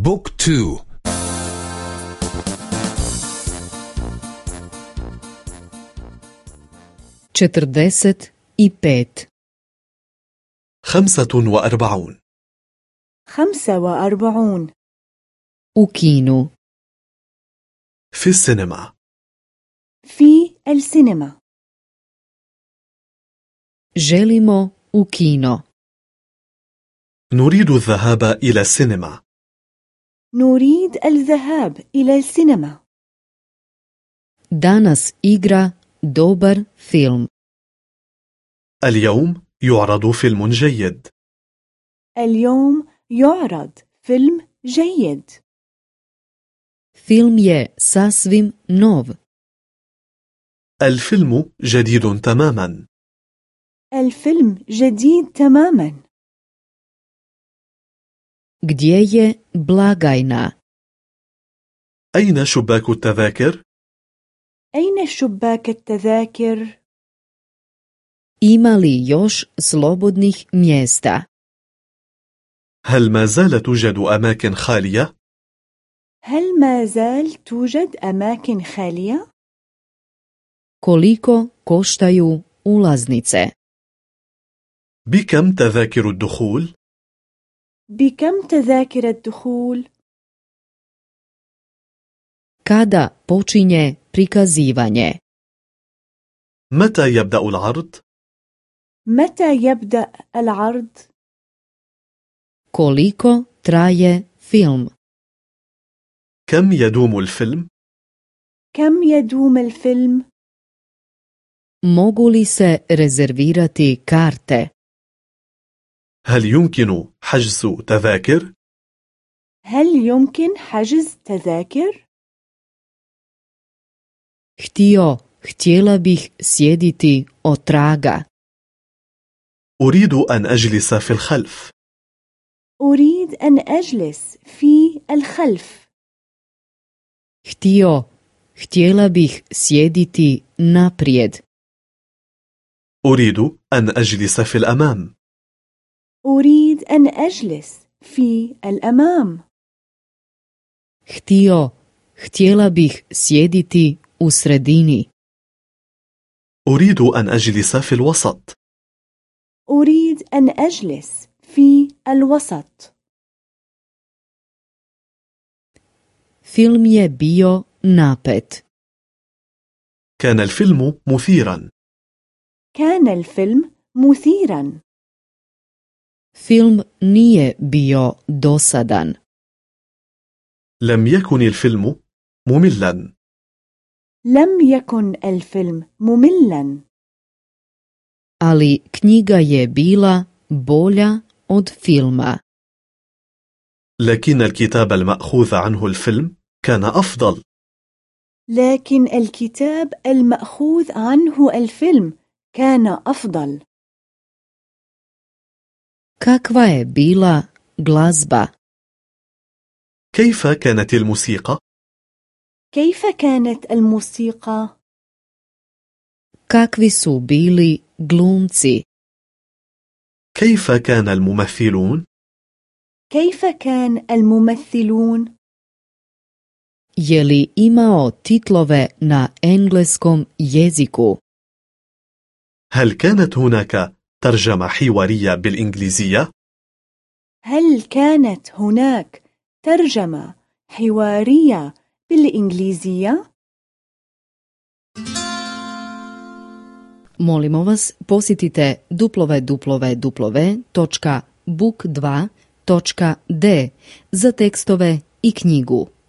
بوك تو. četrdeset i pet خمسة وأربعون. خمسة وأربعون. u kinu في السينما. في السينما. želimo u kino نريد الذهاب إلى السينما. نريد الذهاب إلى السينما. danas igra dobar film اليوم يعرض فيلم جيد. اليوم يعرض فيلم جيد. film je sasvim nov الفيلم جديد تماما. الفيلم جديد تماما. Gdje je blagajna أين شباك التذاكر؟ أين شباك التذاكر؟ ima li još slobodnih mjesta هل ما زال توجد أماكن خالية؟ هل ما زال توجد أماكن خالية؟ koliko koštaju ulaznice بكم تذاكر الدخول؟ بكم تذاكر الدخول؟ kada počinje prikazivanje متى يبدأ العرض؟ متى يبدأ العرض؟ koliko traje film كم يدوم الفيلم؟ كم يدوم الفيلم؟ mogu li se rezervirati karte هل يمكن حجز تذاكر؟ هل يمكن حجز تذاكر؟ htio htjela bih sjediti otraga أريد أن أجلس في الخلف. أريد أن أجلس في الخلف. Htio htjela bih sjediti naprijed. أريد أن أجلس في الأمام. أريد أن أجلس في الأمام. htio htjela bih sjediti u sredini. أريد أن أجلس في الوسط. أريد أن أجلس في الوسط. Film je bio napet. كان الفيلم مثيرا. كان الفيلم مثيرا. Film nije bio dosadan. لم يكن الفيلم مملا. لم يكن الفيلم مملا. Ali knjiga je bila bolja od filma. لكن الكتاب المأخوذ عنه الفيلم كان أفضل. لكن الكتاب المأخوذ عنه الفيلم كان أفضل. Kakva je bila glazba كيف كانت الموسيقى؟ كيف كانت الموسيقى؟ kakvi su bili glumci كيف كان الممثلون؟ كيف كان الممثلون؟ je li imao titlove na engleskom jeziku هل كانت هناك ترجمة حوارية بالإنجليزية؟ هل كانت هناك ترجمة حوارية بالإنجليزية؟ Molimo vas, posjetite www.book2.d za tekstove i knjigu.